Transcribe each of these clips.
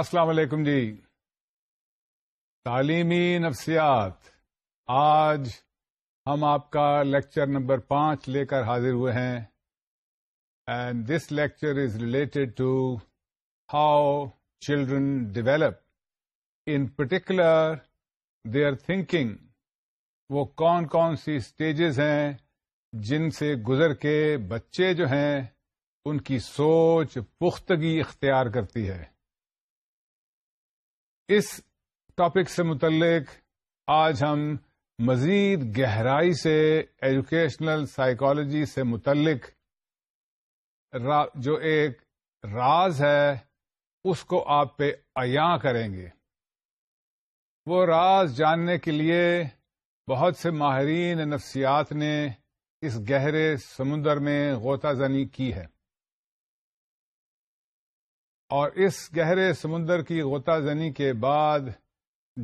السلام علیکم جی تعلیمی نفسیات آج ہم آپ کا لیکچر نمبر پانچ لے کر حاضر ہوئے ہیں and this lecture is related to how children develop in particular their thinking وہ کون کون سی اسٹیجز ہیں جن سے گزر کے بچے جو ہیں ان کی سوچ پختگی اختیار کرتی ہے اس ٹاپک سے متعلق آج ہم مزید گہرائی سے ایجوکیشنل سائیکالوجی سے متعلق جو ایک راز ہے اس کو آپ پہ عیاں کریں گے وہ راز جاننے کے لیے بہت سے ماہرین نفسیات نے اس گہرے سمندر میں غوطہ زنی کی ہے اور اس گہرے سمندر کی غوطہ زنی کے بعد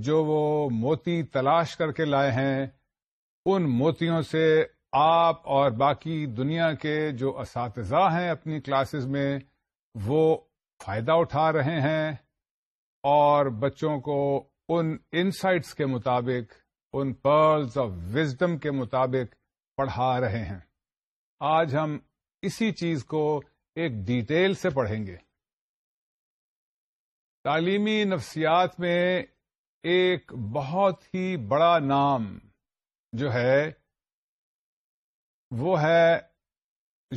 جو وہ موتی تلاش کر کے لائے ہیں ان موتیوں سے آپ اور باقی دنیا کے جو اساتذہ ہیں اپنی کلاسز میں وہ فائدہ اٹھا رہے ہیں اور بچوں کو ان انسائٹس کے مطابق ان پرلز آف وزڈم کے مطابق پڑھا رہے ہیں آج ہم اسی چیز کو ایک ڈیٹیل سے پڑھیں گے تعلیمی نفسیات میں ایک بہت ہی بڑا نام جو ہے وہ ہے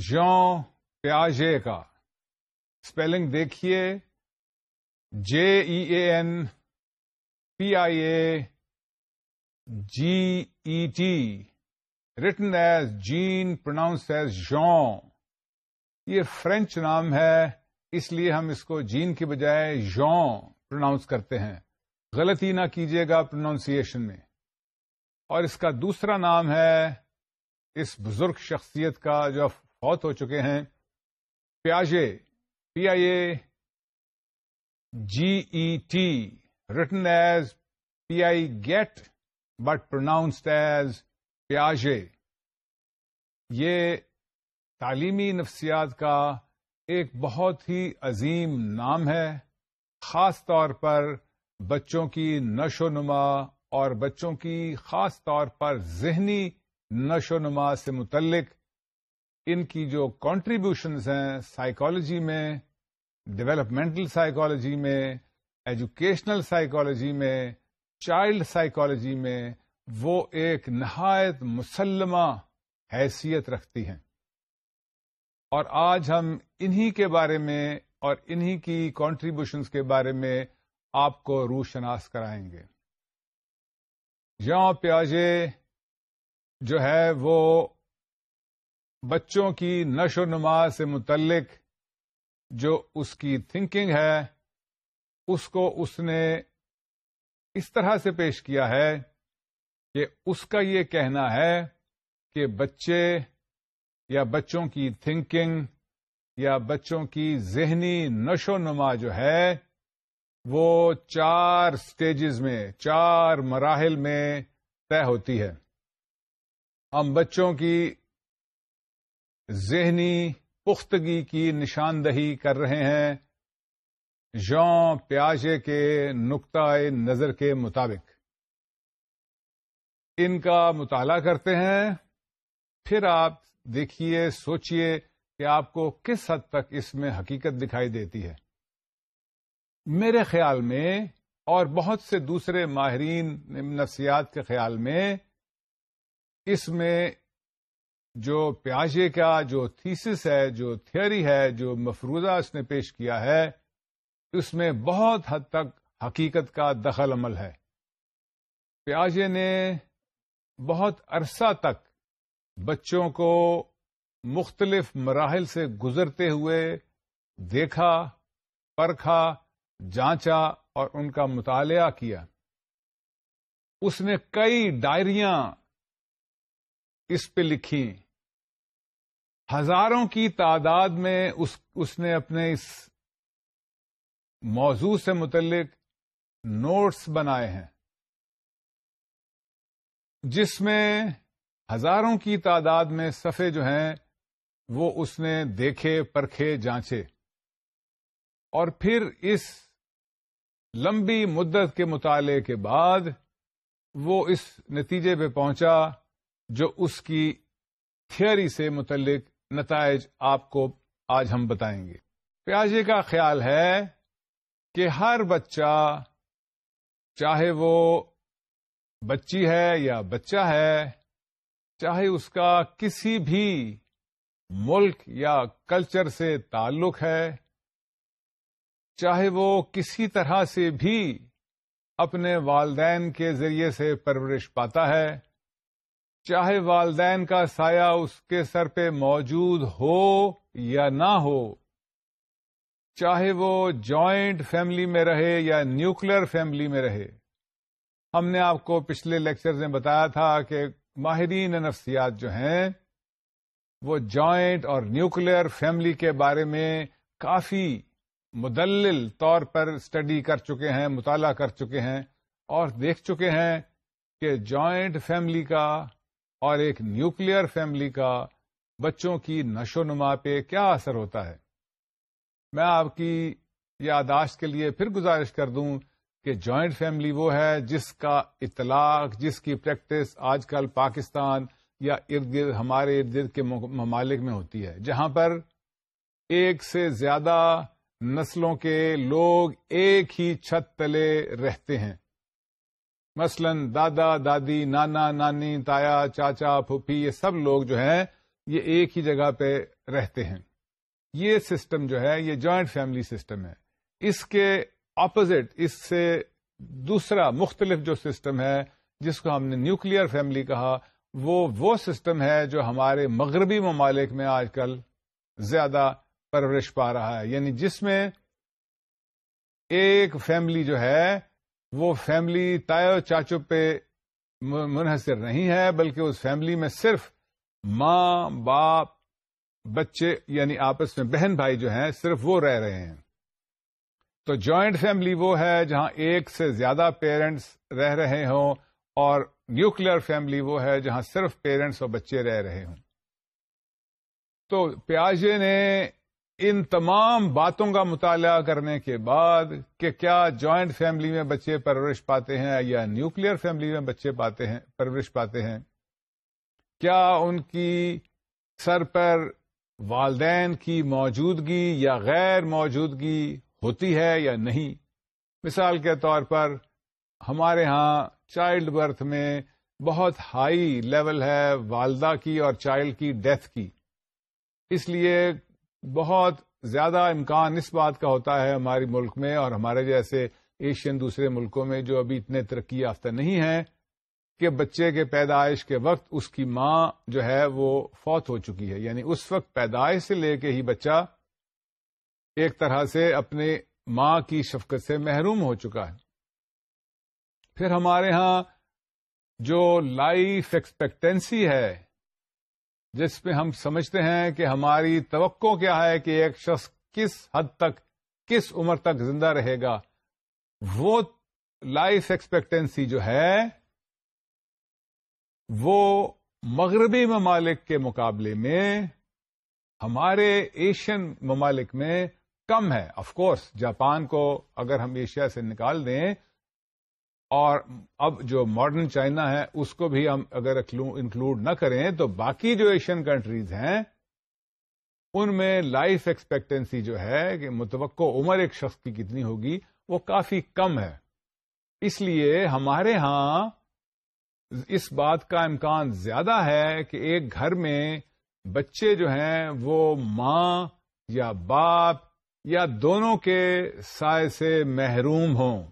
جان پیاجے کا اسپیلنگ دیکھیے J E A N P I A G E T written as Jean pronounced as Jean یہ فرینچ نام ہے اس لیے ہم اس کو جین کی بجائے یون پروناؤنس کرتے ہیں غلطی نہ کیجیے گا پروناؤنسیشن میں اور اس کا دوسرا نام ہے اس بزرگ شخصیت کا جو فوت ہو چکے ہیں پیاجے پی I A G E T written as P I get but pronounced as پیاجے یہ تعلیمی نفسیات کا ایک بہت ہی عظیم نام ہے خاص طور پر بچوں کی نشو و نما اور بچوں کی خاص طور پر ذہنی نشو و نما سے متعلق ان کی جو کانٹریبیوشنز ہیں سائیکالوجی میں ڈیولپمنٹل سائیکالوجی میں ایجوکیشنل سائیکالوجی میں چائلڈ سائیکالوجی میں وہ ایک نہایت مسلمہ حیثیت رکھتی ہیں اور آج ہم انہی کے بارے میں اور انہی کی کانٹریبیوشنس کے بارے میں آپ کو روشناس کرائیں گے یو پیاجے جو ہے وہ بچوں کی نشو و نما سے متعلق جو اس کی تھنکنگ ہے اس کو اس نے اس طرح سے پیش کیا ہے کہ اس کا یہ کہنا ہے کہ بچے یا بچوں کی تھنکنگ یا بچوں کی ذہنی نشو نما جو ہے وہ چار سٹیجز میں چار مراحل میں طے ہوتی ہے ہم بچوں کی ذہنی پختگی کی نشاندہی کر رہے ہیں یو پیاجے کے نقطۂ نظر کے مطابق ان کا مطالعہ کرتے ہیں پھر آپ دیکھیے سوچیے کہ آپ کو کس حد تک اس میں حقیقت دکھائی دیتی ہے میرے خیال میں اور بہت سے دوسرے ماہرین نفسیات کے خیال میں اس میں جو پیاجے کا جو تھیسس ہے جو تھیوری ہے جو مفروضہ اس نے پیش کیا ہے اس میں بہت حد تک حقیقت کا دخل عمل ہے پیاجے نے بہت عرصہ تک بچوں کو مختلف مراحل سے گزرتے ہوئے دیکھا پرکھا جانچا اور ان کا مطالعہ کیا اس نے کئی ڈائریاں اس پہ لکھی ہزاروں کی تعداد میں اس نے اپنے اس موضوع سے متعلق نوٹس بنائے ہیں جس میں ہزاروں کی تعداد میں صفے جو ہیں وہ اس نے دیکھے پرکھے جانچے اور پھر اس لمبی مدت کے مطالعے کے بعد وہ اس نتیجے پہ پہنچا جو اس کی تھیئری سے متعلق نتائج آپ کو آج ہم بتائیں گے پیاجے کا خیال ہے کہ ہر بچہ چاہے وہ بچی ہے یا بچہ ہے چاہے اس کا کسی بھی ملک یا کلچر سے تعلق ہے چاہے وہ کسی طرح سے بھی اپنے والدین کے ذریعے سے پرورش پاتا ہے چاہے والدین کا سایہ اس کے سر پہ موجود ہو یا نہ ہو چاہے وہ جوائنٹ فیملی میں رہے یا نیوکلر فیملی میں رہے ہم نے آپ کو پچھلے لیکچر میں بتایا تھا کہ ماہرین نفسیات جو ہیں وہ جوائنٹ اور نیوکلیر فیملی کے بارے میں کافی مدلل طور پر اسٹڈی کر چکے ہیں مطالعہ کر چکے ہیں اور دیکھ چکے ہیں کہ جوائنٹ فیملی کا اور ایک نیوکلئر فیملی کا بچوں کی نشو نما پہ کیا اثر ہوتا ہے میں آپ کی یاداشت کے لیے پھر گزارش کر دوں کہ جوائنٹ فیملی وہ ہے جس کا اطلاق جس کی پریکٹس آج کل پاکستان یا ارد گرد ہمارے ارد گرد کے ممالک میں ہوتی ہے جہاں پر ایک سے زیادہ نسلوں کے لوگ ایک ہی چھت تلے رہتے ہیں مثلا دادا دادی نانا نانی تایا چاچا پھوپھی یہ سب لوگ جو ہیں یہ ایک ہی جگہ پہ رہتے ہیں یہ سسٹم جو ہے یہ جوائنٹ فیملی سسٹم ہے اس کے اپوزٹ اس سے دوسرا مختلف جو سسٹم ہے جس کو ہم نے نیوکلئر فیملی کہا وہ وہ سسٹم ہے جو ہمارے مغربی ممالک میں آج کل زیادہ پرورش پا رہا ہے یعنی جس میں ایک فیملی جو ہے وہ فیملی تایو چاچو پہ منحصر نہیں ہے بلکہ اس فیملی میں صرف ماں باپ بچے یعنی آپس میں بہن بھائی جو ہیں صرف وہ رہ رہے ہیں تو جوائنٹ فیملی وہ ہے جہاں ایک سے زیادہ پیرنٹس رہ رہے ہوں اور نیوکل فیملی وہ ہے جہاں صرف پیرنٹس اور بچے رہ رہے ہوں تو پیاجے نے ان تمام باتوں کا مطالعہ کرنے کے بعد کہ کیا جوائنٹ فیملی میں بچے پرورش پاتے ہیں یا نیوکلیر فیملی میں بچے پاتے ہیں پرورش پاتے ہیں کیا ان کی سر پر والدین کی موجودگی یا غیر موجودگی ہوتی ہے یا نہیں مثال کے طور پر ہمارے ہاں چائلڈ برتھ میں بہت ہائی لیول ہے والدہ کی اور چائلڈ کی ڈیتھ کی اس لیے بہت زیادہ امکان اس بات کا ہوتا ہے ہمارے ملک میں اور ہمارے جیسے ایشین دوسرے ملکوں میں جو ابھی اتنے ترقی یافتہ نہیں ہیں کہ بچے کے پیدائش کے وقت اس کی ماں جو ہے وہ فوت ہو چکی ہے یعنی اس وقت پیدائش سے لے کے ہی بچہ ایک طرح سے اپنی ماں کی شفقت سے محروم ہو چکا ہے پھر ہمارے ہاں جو لائف ایکسپیکٹینسی ہے جس میں ہم سمجھتے ہیں کہ ہماری توقع کیا ہے کہ ایک شخص کس حد تک کس عمر تک زندہ رہے گا وہ لائف ایکسپیکٹینسی جو ہے وہ مغربی ممالک کے مقابلے میں ہمارے ایشین ممالک میں کم ہے آف کورس جاپان کو اگر ہم ایشیا سے نکال دیں اور اب جو ماڈرن چائنا ہے اس کو بھی ہم اگر انکلوڈ نہ کریں تو باقی جو ایشین کنٹریز ہیں ان میں لائف ایکسپیکٹینسی جو ہے کہ متوقع عمر ایک شخص کی کتنی ہوگی وہ کافی کم ہے اس لیے ہمارے ہاں اس بات کا امکان زیادہ ہے کہ ایک گھر میں بچے جو ہیں وہ ماں یا باپ یا دونوں کے سائے سے محروم ہوں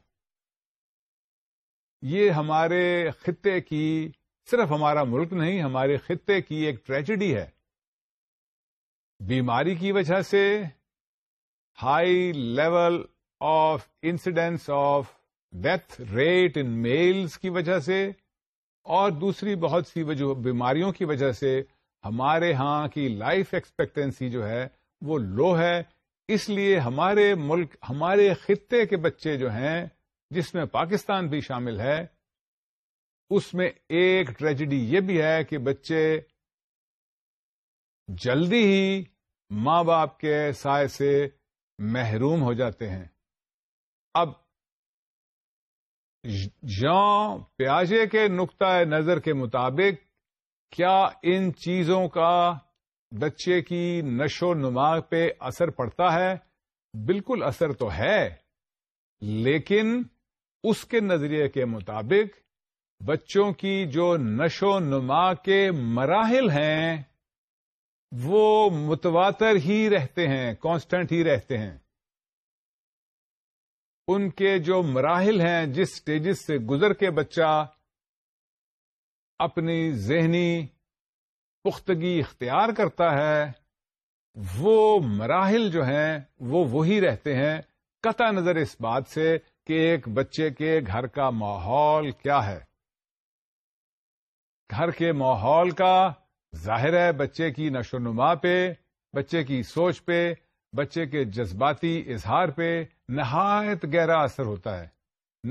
یہ ہمارے خطے کی صرف ہمارا ملک نہیں ہمارے خطے کی ایک ٹریجڈی ہے بیماری کی وجہ سے high level of incidence of death rate in males کی وجہ سے اور دوسری بہت سی بیماریوں کی وجہ سے ہمارے ہاں کی لائف ایکسپیکٹینسی جو ہے وہ لو ہے اس لیے ہمارے ملک ہمارے خطے کے بچے جو ہیں جس میں پاکستان بھی شامل ہے اس میں ایک ٹریجڈی یہ بھی ہے کہ بچے جلدی ہی ماں باپ کے سائے سے محروم ہو جاتے ہیں اب جان پیاجے کے نقطۂ نظر کے مطابق کیا ان چیزوں کا بچے کی نشو و نما پہ اثر پڑتا ہے بالکل اثر تو ہے لیکن اس کے نظریے کے مطابق بچوں کی جو نشو نما کے مراحل ہیں وہ متواتر ہی رہتے ہیں کانسٹنٹ ہی رہتے ہیں ان کے جو مراحل ہیں جس سٹیجز سے گزر کے بچہ اپنی ذہنی پختگی اختیار کرتا ہے وہ مراحل جو ہیں وہ وہی رہتے ہیں قطع نظر اس بات سے کہ ایک بچے کے گھر کا ماحول کیا ہے گھر کے ماحول کا ظاہر ہے بچے کی نشو نما پہ بچے کی سوچ پہ بچے کے جذباتی اظہار پہ نہایت گہرا اثر ہوتا ہے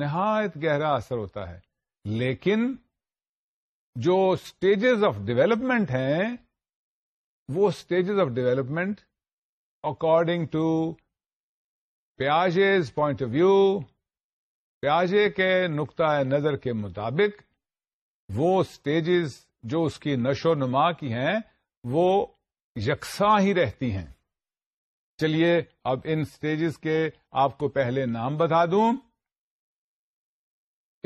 نہایت گہرا اثر ہوتا ہے لیکن جو اسٹیجز آف ڈیولپمنٹ ہیں وہ stages of development according to Piaget's point of view پیاجے کے نقطۂ نظر کے مطابق وہ اسٹیجز جو اس کی نشو نما کی ہیں وہ یکساں ہی رہتی ہیں چلیے اب ان اسٹیجز کے آپ کو پہلے نام بتا دوں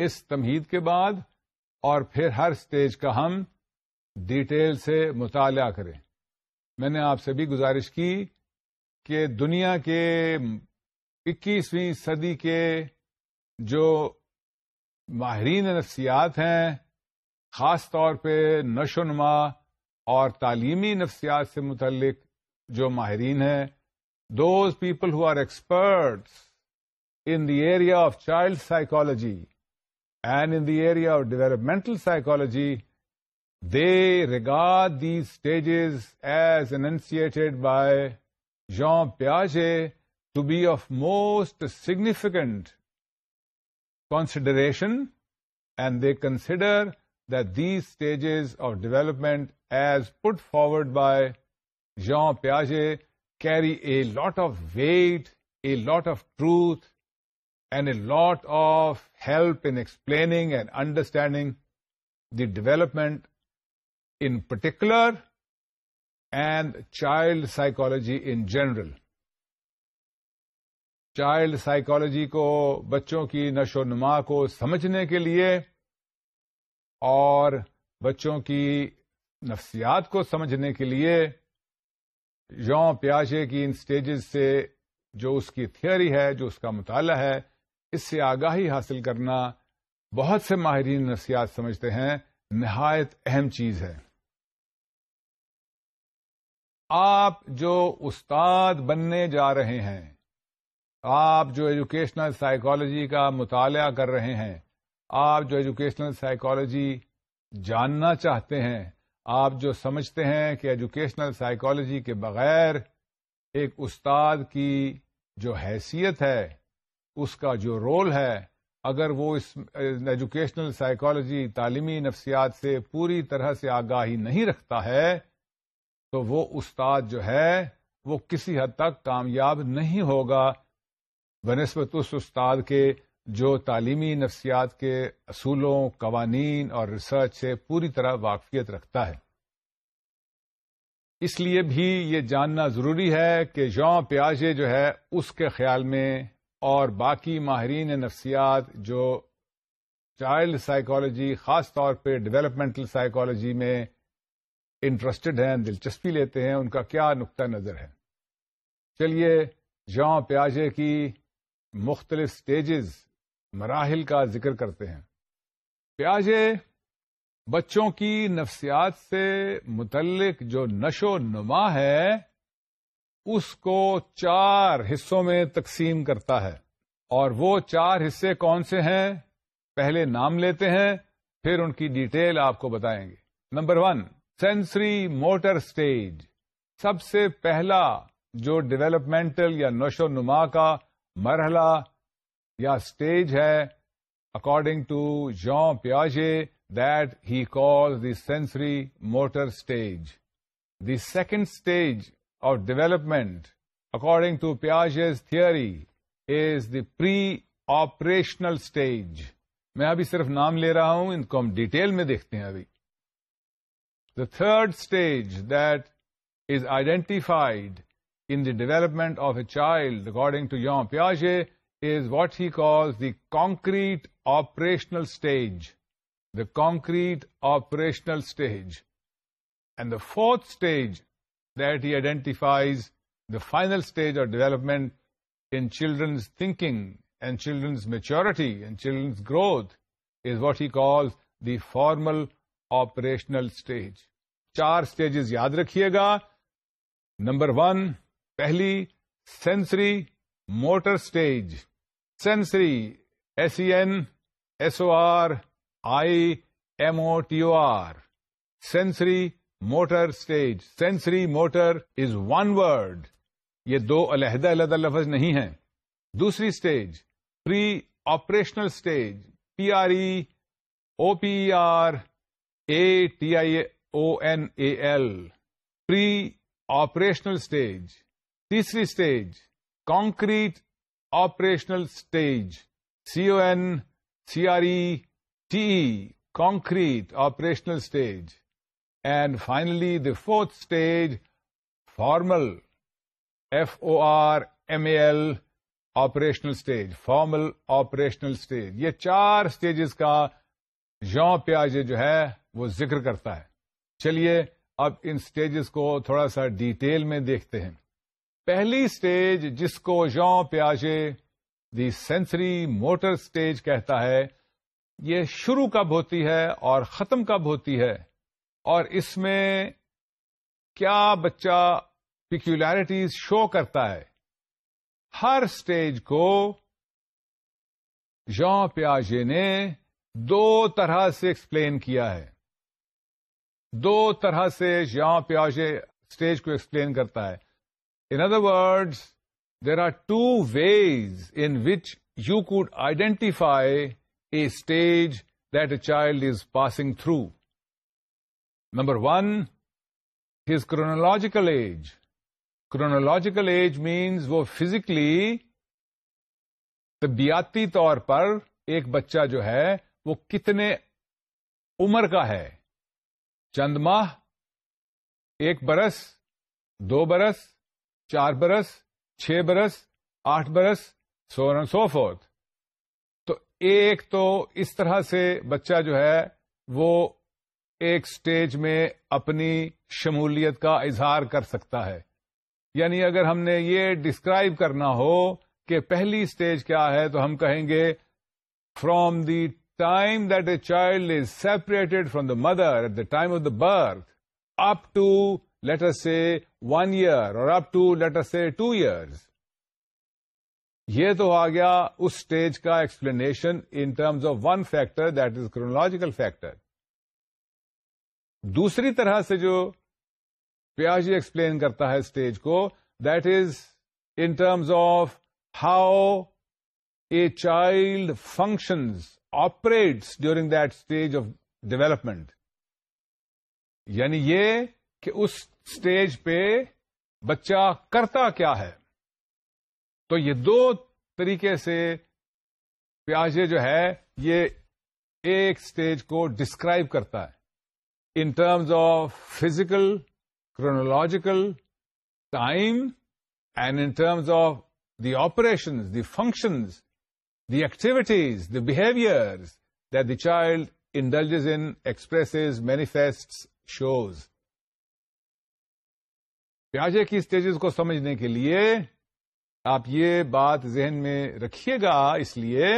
اس تمہید کے بعد اور پھر ہر اسٹیج کا ہم ڈیٹیل سے مطالعہ کریں میں نے آپ سے بھی گزارش کی کہ دنیا کے اکیسویں صدی کے جو ماہرین نفسیات ہیں خاص طور پہ نشو نما اور تعلیمی نفسیات سے متعلق جو ماہرین ہیں those people who are experts in the area of child psychology And in the area of developmental psychology, they regard these stages as enunciated by Jean Piaget to be of most significant consideration, and they consider that these stages of development as put forward by Jean Piaget carry a lot of weight, a lot of truth, and lot of help in explaining and understanding the development in particular and child psychology in general child psychology کو بچوں کی نشو و نما کو سمجھنے کے لیے اور بچوں کی نفسیات کو سمجھنے کے لیے یو پیاچے کی ان اسٹیجز سے جو اس کی تھھیوری ہے جو اس کا مطالعہ ہے اس سے آگاہی حاصل کرنا بہت سے ماہرین نفسیات سمجھتے ہیں نہایت اہم چیز ہے آپ جو استاد بننے جا رہے ہیں آپ جو ایجوکیشنل سائیکالوجی کا مطالعہ کر رہے ہیں آپ جو ایجوکیشنل سائیکالوجی جاننا چاہتے ہیں آپ جو سمجھتے ہیں کہ ایجوکیشنل سائیکالوجی کے بغیر ایک استاد کی جو حیثیت ہے اس کا جو رول ہے اگر وہ اس ایجوکیشنل سائیکالوجی تعلیمی نفسیات سے پوری طرح سے آگاہی نہیں رکھتا ہے تو وہ استاد جو ہے وہ کسی حد تک کامیاب نہیں ہوگا بنسبت اس استاد کے جو تعلیمی نفسیات کے اصولوں قوانین اور ریسرچ سے پوری طرح واقفیت رکھتا ہے اس لیے بھی یہ جاننا ضروری ہے کہ یو پیاجے جو ہے اس کے خیال میں اور باقی ماہرین نفسیات جو چائلڈ سائیکالوجی خاص طور پہ ڈیولپمنٹل سائیکالوجی میں انٹرسٹڈ ہیں دلچسپی لیتے ہیں ان کا کیا نقطہ نظر ہے چلیے جان پیاجے کی مختلف سٹیجز مراحل کا ذکر کرتے ہیں پیاجے بچوں کی نفسیات سے متعلق جو نشو نما ہے اس کو چار حصوں میں تقسیم کرتا ہے اور وہ چار حصے کون سے ہیں پہلے نام لیتے ہیں پھر ان کی ڈیٹیل آپ کو بتائیں گے number one sensory motor stage سب سے پہلا جو ڈیولپمنٹل یا نشو نما کا مرحلہ یا اسٹیج ہے according to you پیاجے that he call the sensory motor stage the second stage of development, according to Piaget's theory, is the pre-operational stage. میں ابھی صرف نام لے رہا ہوں ان کو ہم ڈیٹیل میں دیکھتے ہیں ابھی the third stage that is identified in the development of a child according to your Piaget's is what he calls the concrete operational stage the concrete operational stage and the fourth stage that he identifies the final stage of development in children's thinking and children's maturity and children's growth is what he calls the formal operational stage چار stages یاد رکھیے گا number one پہلی sensory motor stage sensory S E N S O R I M O T O R sensory motor stage sensory motor is one word یہ دو علیحدہ علیحدہ لفظ نہیں ہیں دوسری stage pre operational stage P R E O P R A T I O N A L pre operational stage تیسری stage concrete operational stage C O N C R E T concrete operational stage and finally the fourth stage formal F O R M A L operational stage formal operational stage یہ چار stages کا جان پیاز جو ہے وہ ذکر کرتا ہے چلیے اب ان اسٹیجز کو تھوڑا سا ڈیٹیل میں دیکھتے ہیں پہلی اسٹیج جس کو جان پیازے دی سینسری موٹر اسٹیج کہتا ہے یہ شروع کب ہوتی ہے اور ختم کب ہوتی ہے اور اس میں کیا بچہ پیکولیرٹیز شو کرتا ہے ہر اسٹیج کو جان پیاجے نے دو طرح سے ایکسپلین کیا ہے دو طرح سے جان پیاجے اسٹیج کو ایکسپلین کرتا ہے in other words there are two ways in which you could identify a stage that a child is passing through number one his chronological age chronological age means وہ physically طبیاتی طور پر ایک بچہ جو ہے وہ کتنے عمر کا ہے چند ماہ ایک برس دو برس چار برس چھ برس آٹھ برس سو سو فوت تو ایک تو اس طرح سے بچہ جو ہے وہ ایک سٹیج میں اپنی شمولیت کا اظہار کر سکتا ہے یعنی اگر ہم نے یہ ڈسکرائب کرنا ہو کہ پہلی سٹیج کیا ہے تو ہم کہیں گے from the time that a child is separated from the mother at the time of the birth up to let's say one year اور up to let's say two years یہ تو آ گیا اس سٹیج کا explanation in terms of one factor that is chronological factor دوسری طرح سے جو پیازی ایکسپلین کرتا ہے اسٹیج کو that is in terms of how a child functions operates during that stage of development یعنی یہ کہ اس اسٹیج پہ بچہ کرتا کیا ہے تو یہ دو طریقے سے پیاجے جو ہے یہ ایک اسٹیج کو ڈسکرائب کرتا ہے in terms of physical chronological time and in terms of the operations the functions the activities the behaviours indulges in, expresses, manifest shows پیاجے کی اسٹیجز کو سمجھنے کے لیے آپ یہ بات ذہن میں رکھیے گا اس لیے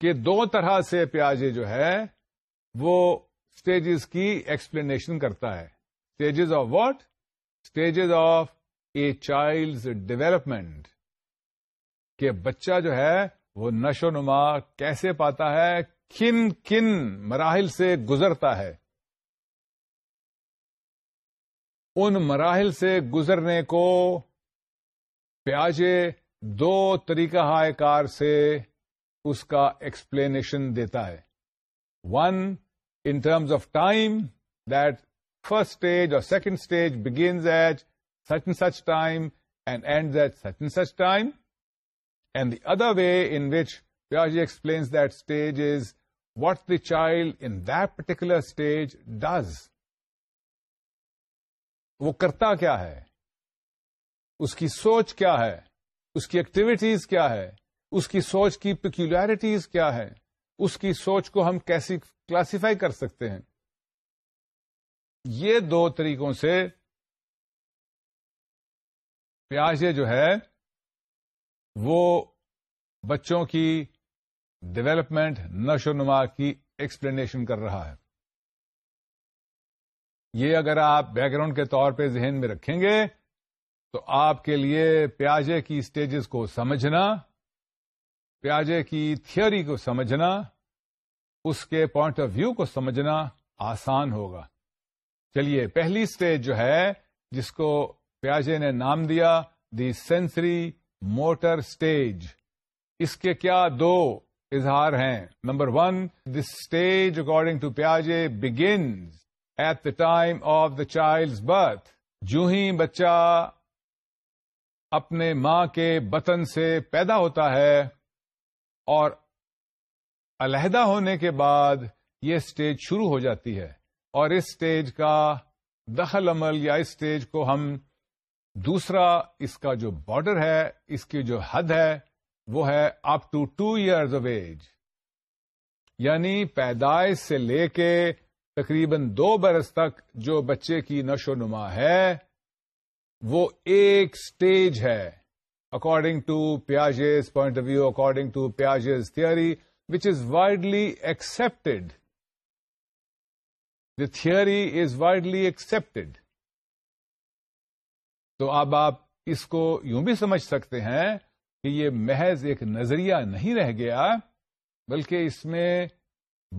کہ دو طرح سے پیاجے جو ہے وہ اسٹیجز کی ایکسپلینیشن کرتا ہے stages of what stages of a child's development کہ بچہ جو ہے وہ نشو نما کیسے پاتا ہے کن کن مراحل سے گزرتا ہے ان مراحل سے گزرنے کو پیاجے دو طریقہ ہائے کار سے اس کا ایکسپلینیشن دیتا ہے one in terms of time first stage اور second stage begins at such and such time and and at such and such time and the other way in which پیا جی explains that stage is what the child in particular stage does وہ کرتا کیا ہے اس کی سوچ کیا ہے اس کی ایکٹیویٹیز کیا ہے اس کی سوچ کی پیکولیرٹیز کیا ہے اس کی سوچ کو ہم کیسی کلاسیفائی کر سکتے ہیں یہ دو طریقوں سے پیاجے جو ہے وہ بچوں کی ڈیولپمنٹ نشو نما کی ایکسپلینیشن کر رہا ہے یہ اگر آپ بیک گراؤنڈ کے طور پہ ذہن میں رکھیں گے تو آپ کے لیے پیاجے کی اسٹیجز کو سمجھنا پیاجے کی تھیوری کو سمجھنا اس کے پوائنٹ آف ویو کو سمجھنا آسان ہوگا چلیے پہلی اسٹیج جو ہے جس کو پیاجے نے نام دیا دی سینسری موٹر اسٹیج اس کے کیا دو اظہار ہیں number one this stage according to پیاجے begins at the time of the child's birth جو ہی بچہ اپنے ماں کے بتن سے پیدا ہوتا ہے اور علیحدہ ہونے کے بعد یہ اسٹیج شروع ہو جاتی ہے اور اس اسٹیج کا دخل عمل یا اس اسٹیج کو ہم دوسرا اس کا جو بارڈر ہے اس کی جو حد ہے وہ ہے up to two years of age یعنی پیدائش سے لے کے تقریباً دو برس تک جو بچے کی نشو نما ہے وہ ایک اسٹیج ہے according to Piaget's point of view according to Piaget's theory which is widely accepted The theory is widely accepted. تو اب آپ اس کو یوں بھی سمجھ سکتے ہیں کہ یہ محض ایک نظریہ نہیں رہ گیا بلکہ اس میں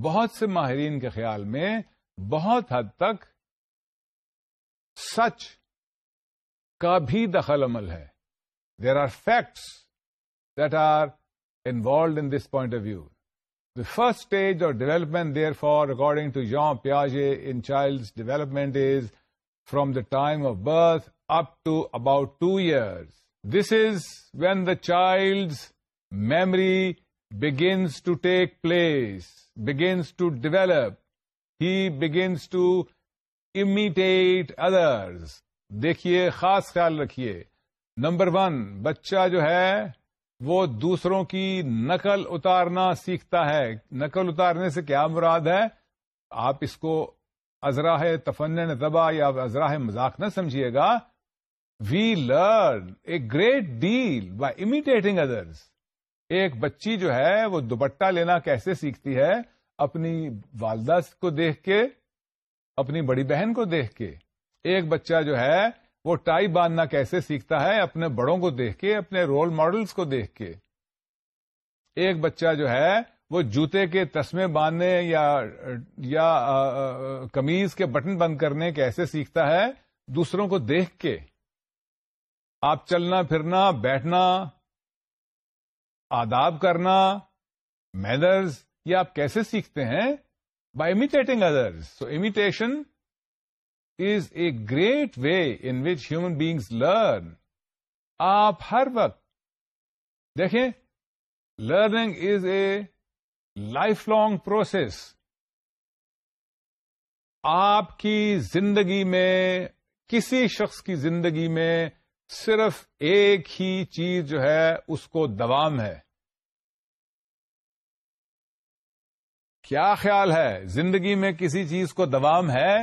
بہت سے ماہرین کے خیال میں بہت حد تک سچ کا بھی دخل عمل ہے there are facts that are involved in this point of view the first stage of development therefore according to یار پیاجے in child's development is from the time of birth up to about two years this is when the child's memory begins to take place begins to develop he begins to imitate others دیکھیے خاص خیال رکھیے number one بچہ جو ہے وہ دوسروں کی نقل اتارنا سیکھتا ہے نقل اتارنے سے کیا مراد ہے آپ اس کو اذراہ تفن یا ازراہ مذاق نہ سمجھیے گا we learn a great deal by imitating others ایک بچی جو ہے وہ دوپٹہ لینا کیسے سیکھتی ہے اپنی والدہ کو دیکھ کے اپنی بڑی بہن کو دیکھ کے ایک بچہ جو ہے وہ ٹائی باندھنا کیسے سیکھتا ہے اپنے بڑوں کو دیکھ کے اپنے رول ماڈلس کو دیکھ کے ایک بچہ جو ہے وہ جوتے کے تسمے باندھنے یا کمیز کے بٹن بند کرنے کیسے سیکھتا ہے دوسروں کو دیکھ کے آپ چلنا پھرنا بیٹھنا آداب کرنا میدرز یہ آپ کیسے سیکھتے ہیں by imitating others imitation is a great way in which human beings learn آپ ہر وقت دیکھیں learning is a life long process آپ کی زندگی میں کسی شخص کی زندگی میں صرف ایک ہی چیز جو ہے اس کو دوام ہے کیا خیال ہے زندگی میں کسی چیز کو دوام ہے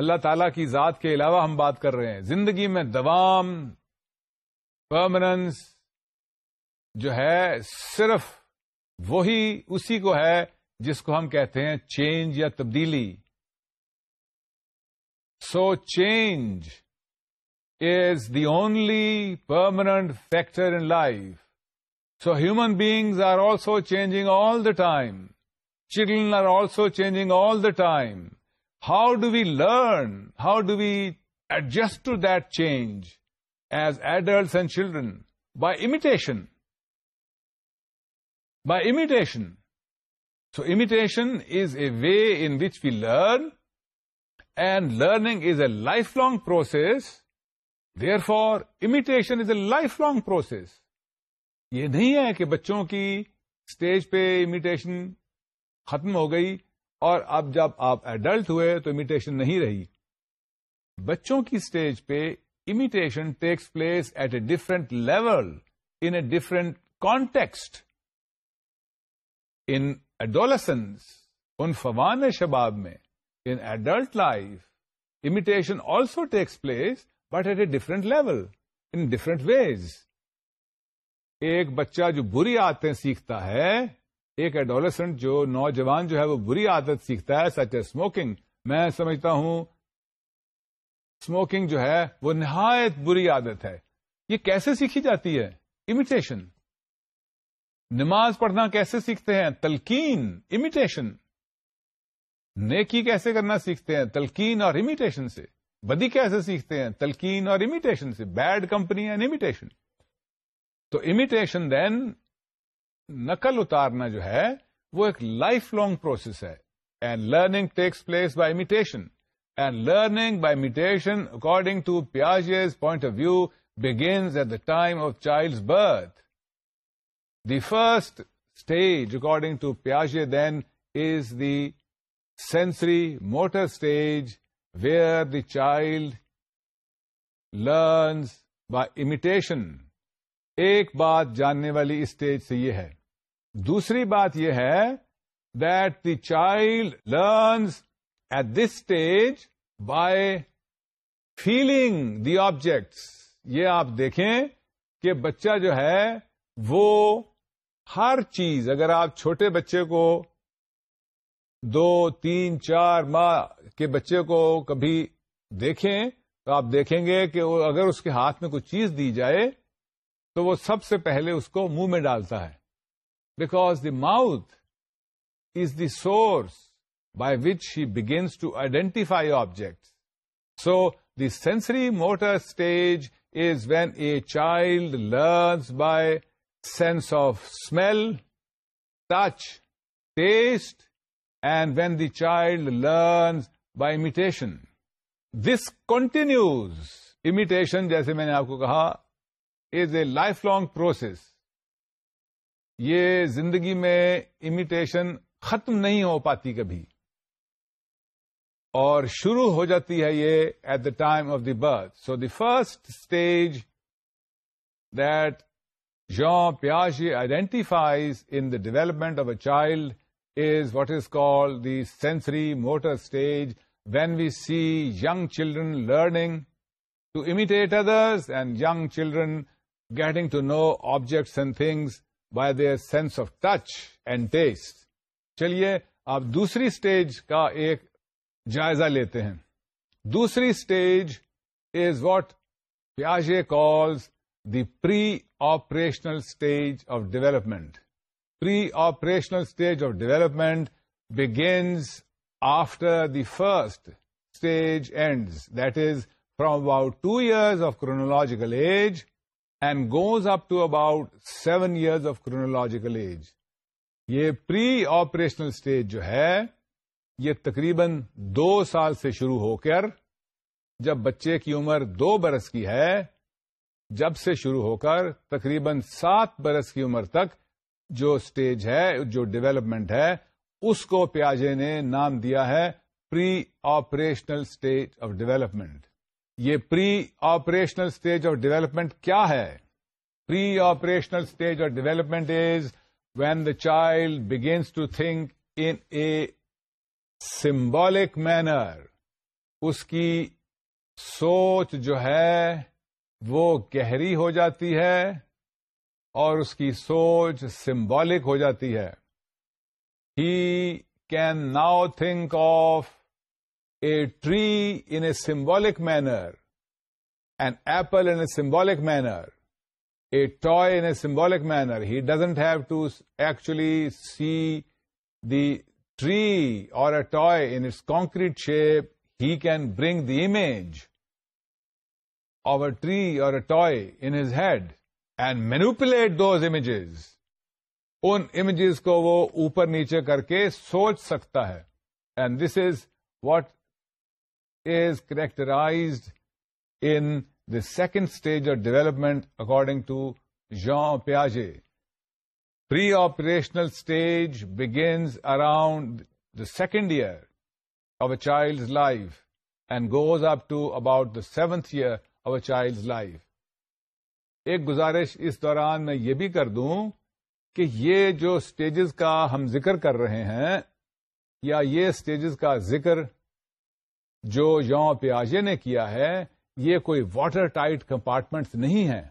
اللہ تعالی کی ذات کے علاوہ ہم بات کر رہے ہیں زندگی میں دوام پرماننس جو ہے صرف وہی اسی کو ہے جس کو ہم کہتے ہیں چینج یا تبدیلی so change is the only permanent factor in life so human beings are also changing all the time children are also changing all the time how do we learn how do we adjust to that change as adults and children by imitation by imitation so imitation is a way in which we learn and learning is a life long process imitation for imitation is a life long process یہ نہیں ہے کہ بچوں کی stage پہ imitation ختم ہو گئی اور اب جب آپ ایڈلٹ ہوئے تو امیٹیشن نہیں رہی بچوں کی اسٹیج پہ imitation takes place at a different level in a different context in adolescence ان فوان شباب میں in adult life imitation also takes place but at a different level in different ways ایک بچہ جو بری آتے سیکھتا ہے ایک ایڈولسنٹ جو نوجوان جو ہے وہ بری عادت سیکھتا ہے سچ اے اسموکنگ میں سمجھتا ہوں اسموکنگ جو ہے وہ نہایت بری عادت ہے یہ کیسے سیکھی جاتی ہے امیٹیشن نماز پڑھنا کیسے سیکھتے ہیں تلقین امیٹیشن نیکی کیسے کرنا سیکھتے ہیں تلقین اور امیٹیشن سے بدی کیسے سیکھتے ہیں تلقین اور امیٹیشن سے بیڈ کمپنی اینڈ امیٹیشن تو امیٹیشن دین نقل اتارنا جو ہے وہ ایک لائف لانگ پروسیس ہے and learning takes place by imitation and learning by imitation according to Piaget's point of view begins at the time of child birth the first stage according to Piaget's then is the sensory motor stage where the child learns by imitation ایک بات جاننے والی stage سے یہ ہے دوسری بات یہ ہے that the child learns at this stage by feeling the objects یہ آپ دیکھیں کہ بچہ جو ہے وہ ہر چیز اگر آپ چھوٹے بچے کو دو تین چار ماہ کے بچے کو کبھی دیکھیں تو آپ دیکھیں گے کہ اگر اس کے ہاتھ میں کوئی چیز دی جائے تو وہ سب سے پہلے اس کو منہ میں ڈالتا ہے because the mouth is the source by which he begins to identify objects so the sensory motor stage is when a child learns by sense of smell touch taste and when the child learns by imitation this continues imitation جیسے میں نے آپ کو کہا is a life long process یہ زندگی میں imitation ختم نہیں ہو پاتی کبھی اور شروع ہو جاتی ہے یہ at the time of the birth so the first stage that you پیاش she identifies in the development of a child is what is call the sensory motor stage when we see young children learning to imitate others and young children getting to know objects and things by sense of touch and taste چلیے آپ دوسری stage کا ایک جائزہ لیتے ہیں دوسری stage is what پیاجے calls the pre operational stage of development pre operational stage of development begins after the first stage ends that is from about two years of chronological age and goes up to about seven years of chronological age یہ pre operational stage جو ہے یہ تقریباً دو سال سے شروع ہو کر جب بچے کی عمر دو برس کی ہے جب سے شروع ہو کر تقریباً سات برس کی عمر تک جو اسٹیج ہے جو ڈیولپمنٹ ہے اس کو پیاجے نے نام دیا ہے pre operational stage of development یہ pre operational stage of development کیا ہے pre operational stage of development is when the child begins to think in a symbolic manner اس کی سوچ جو ہے وہ گہری ہو جاتی ہے اور اس کی سوچ سمبولک ہو جاتی ہے he can now think of a tree in symbolic manner in apple symbolic a a manner a a symbolic a symbolic manner he doesn't have to actually see the tree or a toy concrete concrete shape he can bring the image of a tree or a toy his head and manipulate those images ان images کو وہ اوپر نیچے کر کے سوچ سکتا ہے and this is what is characterized in the second stage of development according to Jean Piaget. Pre-operational stage begins around the second year of a child's life and goes up to about the seventh year of a child's life. ایک گزارش اس دوران میں یہ بھی کر دوں کہ یہ جو سٹیجز کا ہم ذکر کر رہے ہیں یا یہ سٹیجز کا ذکر جو یوں پیاجے نے کیا ہے یہ کوئی واٹر ٹائٹ کمپارٹمنٹس نہیں ہیں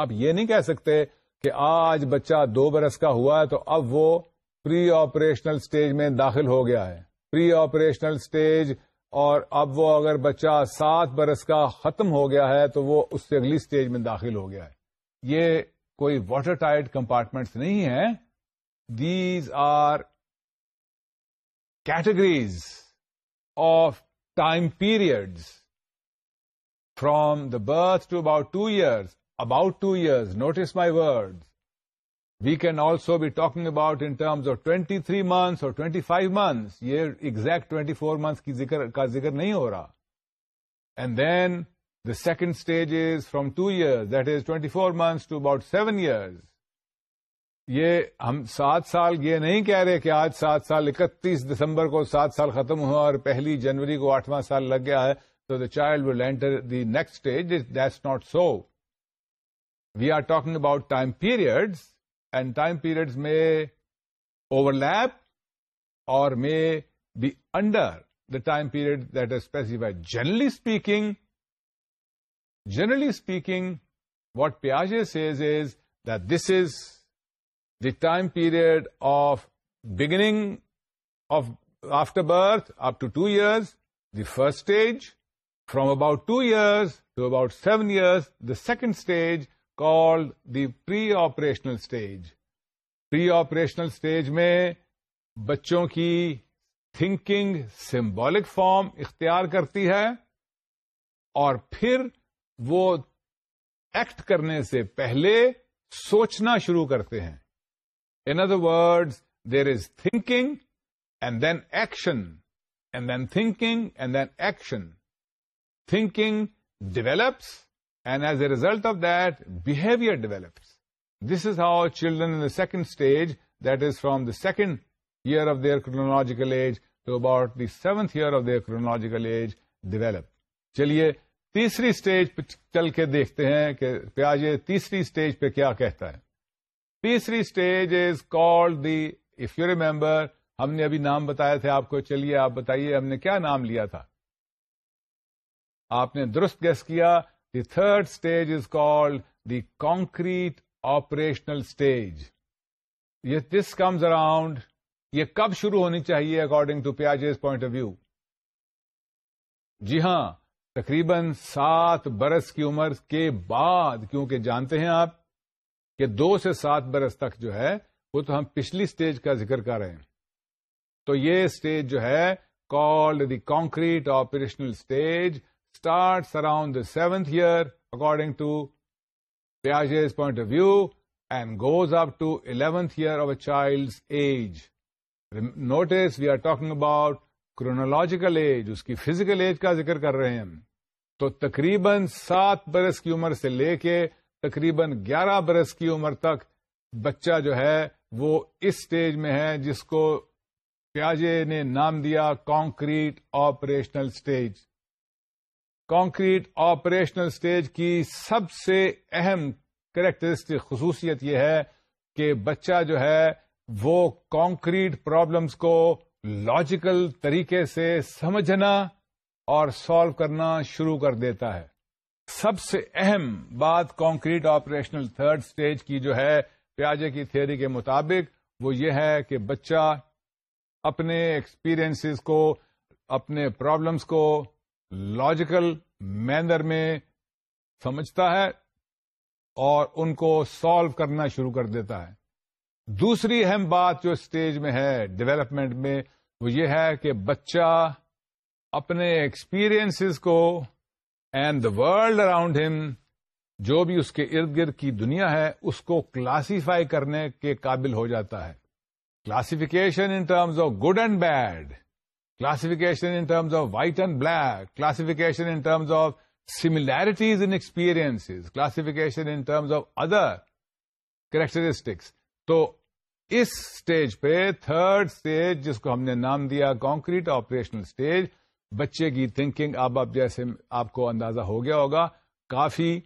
آپ یہ نہیں کہہ سکتے کہ آج بچہ دو برس کا ہوا ہے تو اب وہ پری آپریشنل سٹیج میں داخل ہو گیا ہے پری آپریشنل سٹیج اور اب وہ اگر بچہ سات برس کا ختم ہو گیا ہے تو وہ اس سے اگلی سٹیج میں داخل ہو گیا ہے یہ کوئی واٹر ٹائٹ کمپارٹمنٹس نہیں ہیں these are categories of time period from the birth to about two years about two year notice my word we can also be talking about in terms of twenty three months or twenty five months یہ exact twenty four months کا ذکر نہیں ہو رہا and then the second stage is from two year that is twenty four months to about seven years یہ ہم سات سال یہ نہیں کہہ رہے کہ آج سات سال اکتیس دسمبر کو سات سال ختم ہوا اور پہلی جنوری کو آٹھواں سال لگ گیا ہے تو the child will enter the next day that's not so we are talking about time period and time period میں overlap or may be under the time period that is specified generally speaking generally speaking what says is that this is the time period of beginning of after birth up to two years the first stage from about two years to about seven years, the second stage called the pre operational stage pre operational stage میں بچوں کی thinking symbolic form اختیار کرتی ہے اور پھر وہ act کرنے سے پہلے سوچنا شروع کرتے ہیں in words, there is there is thinking and then action then and and then action thinking develops and as a result of that behaviour develops this is how children in second stage that is from the second year of their chronological age to about the seventh year of their chronological age develop چلیے تیسری stage پہ چل کے دیکھتے ہیں کہ پیاج تیسری stage پہ کیا کہتا ہے تیسری stage is called the if you remember ہم نے ابھی نام بتایا تھے آپ کو چلیے آپ بتائیے ہم نے کیا نام لیا تھا آپ نے درست گیس کیا the third stage is called the concrete operational stage یہ دس کمز اراؤنڈ یہ کب شروع ہونی چاہیے according to Piaget's point of view جی ہاں تقریباً سات برس کی عمر کے بعد کیونکہ جانتے ہیں آپ کہ دو سے سات برس تک جو ہے وہ تو ہم پچھلی سٹیج کا ذکر کر رہے ہیں تو یہ سٹیج جو ہے called the concrete operational stage start around the seventh year according to پیاج point of view and goes up to eleventh year of a child age notice we are talking about chronological age اس کی physical age کا ذکر کر رہے ہیں تو تقریباً سات برس کی عمر سے لے کے تقریباً گیارہ برس کی عمر تک بچہ جو ہے وہ اس سٹیج میں ہے جس کو پیاجے نے نام دیا concrete operational stage concrete operational stage کی سب سے اہم کریکٹرسٹک خصوصیت یہ ہے کہ بچہ جو ہے وہ کانکریٹ پرابلمز کو لاجیکل طریقے سے سمجھنا اور سالو کرنا شروع کر دیتا ہے سب سے اہم بات کانکریٹ آپریشنل تھرڈ اسٹیج کی جو ہے پیاجے کی تھیوری کے مطابق وہ یہ ہے کہ بچہ اپنے ایکسپیرئنس کو اپنے پرابلمس کو لاجیکل مینر میں سمجھتا ہے اور ان کو سالو کرنا شروع کر دیتا ہے دوسری اہم بات جو اسٹیج میں ہے ڈیولپمنٹ میں وہ یہ ہے کہ بچہ اپنے ایکسپیرئنسز کو اینڈ دا ورلڈ اراؤنڈ ہم جو بھی اس کے ارد گرد کی دنیا ہے اس کو کلاسیفائی کرنے کے قابل ہو جاتا ہے classification in terms of good and bad classification in terms of white and black classification in terms of similarities experience classification in terms of other characteristics تو اس اسٹیج پہ تھرڈ اسٹیج جس کو ہم نے نام دیا کانکریٹ آپریشنل اسٹیج بچے کی تھنکنگ اب اب جیسے آپ کو اندازہ ہو گیا ہوگا کافی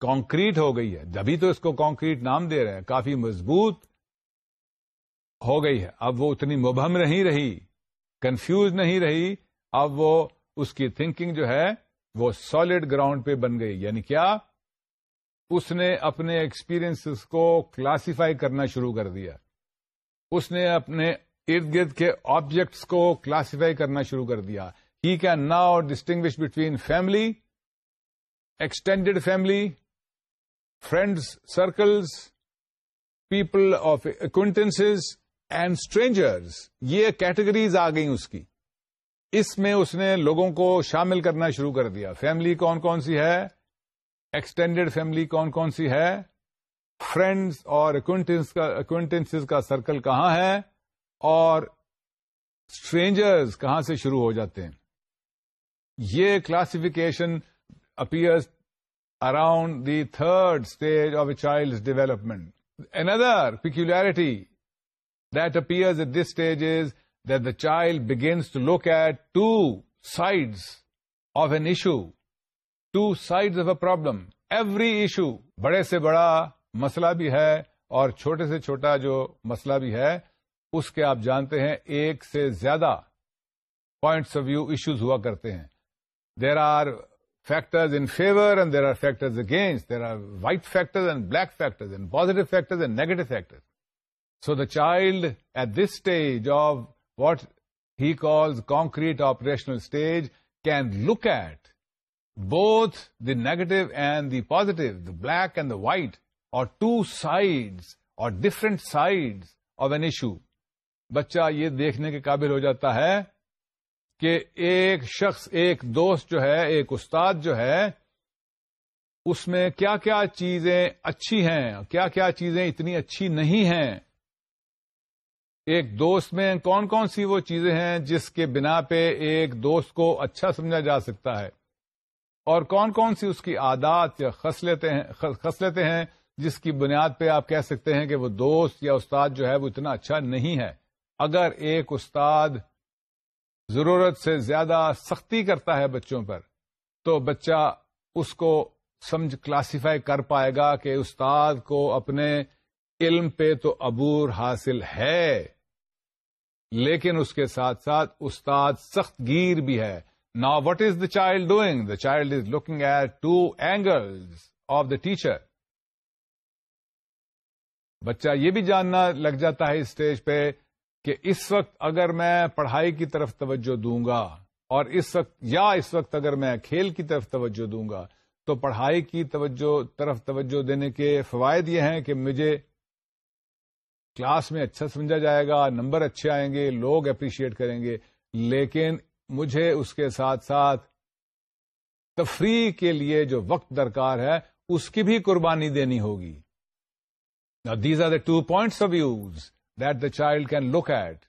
کانکریٹ ہو گئی ہے جبھی تو اس کو کانکریٹ نام دے رہے ہیں کافی مضبوط ہو گئی ہے اب وہ اتنی مبہم نہیں رہی کنفیوز نہیں رہی اب وہ اس کی تھنکنگ جو ہے وہ سالڈ گراؤنڈ پہ بن گئی یعنی کیا اس نے اپنے ایکسپیرینس کو کلاسیفائی کرنا شروع کر دیا اس نے اپنے ارد گرد کے آبجیکٹس کو کلاسیفائی کرنا شروع کر دیا he can now distinguish between family extended family friends circles people of acquaintance and strangers یہ کیٹیگریز آ گئی اس کی اس میں اس نے لوگوں کو شامل کرنا شروع کر دیا فیملی کون کون سی ہے ایکسٹینڈیڈ فیملی کون کون سی ہے فرینڈس اور اکوینٹنس کا سرکل کہاں ہے اور اسٹرینجرز کہاں سے شروع ہو جاتے ہیں یہ classification appears around the third stage of a child development another that appears at this stage is that the child begins to look at two side of an issue two side of a problem every issue بڑے سے بڑا مسئلہ بھی ہے اور چھوٹے سے چھوٹا جو مسئلہ بھی ہے اس کے آپ جانتے ہیں ایک سے زیادہ پوائنٹس آف ویو ایشوز ہوا کرتے ہیں there are factors in favour and there are factors against there are white factors and black factors and positive factors and negative factors so the child at this stage of what he calls concrete operational stage can look at both the negative and the positive the black and the white or two sides or different sides of an issue بچہ یہ دیکھنے کے قابل ہو جاتا ہے کہ ایک شخص ایک دوست جو ہے ایک استاد جو ہے اس میں کیا کیا چیزیں اچھی ہیں کیا کیا چیزیں اتنی اچھی نہیں ہیں ایک دوست میں کون کون سی وہ چیزیں ہیں جس کے بنا پہ ایک دوست کو اچھا سمجھا جا سکتا ہے اور کون کون سی اس کی عادات یا خصلتیں ہیں خس لیتے ہیں جس کی بنیاد پہ آپ کہہ سکتے ہیں کہ وہ دوست یا استاد جو ہے وہ اتنا اچھا نہیں ہے اگر ایک استاد ضرورت سے زیادہ سختی کرتا ہے بچوں پر تو بچہ اس کو سمجھ کلاسیفائی کر پائے گا کہ استاد کو اپنے علم پہ تو عبور حاصل ہے لیکن اس کے ساتھ ساتھ استاد سخت گیر بھی ہے نا what is the child doing the child is looking at two angle of the teacher بچہ یہ بھی جاننا لگ جاتا ہے اسٹیج پہ کہ اس وقت اگر میں پڑھائی کی طرف توجہ دوں گا اور اس وقت یا اس وقت اگر میں کھیل کی طرف توجہ دوں گا تو پڑھائی کی توجہ طرف توجہ دینے کے فوائد یہ ہیں کہ مجھے کلاس میں اچھا سمجھا جائے گا نمبر اچھے آئیں گے لوگ اپریشیٹ کریں گے لیکن مجھے اس کے ساتھ ساتھ تفریح کے لیے جو وقت درکار ہے اس کی بھی قربانی دینی ہوگی these are the two points of views that the child can look at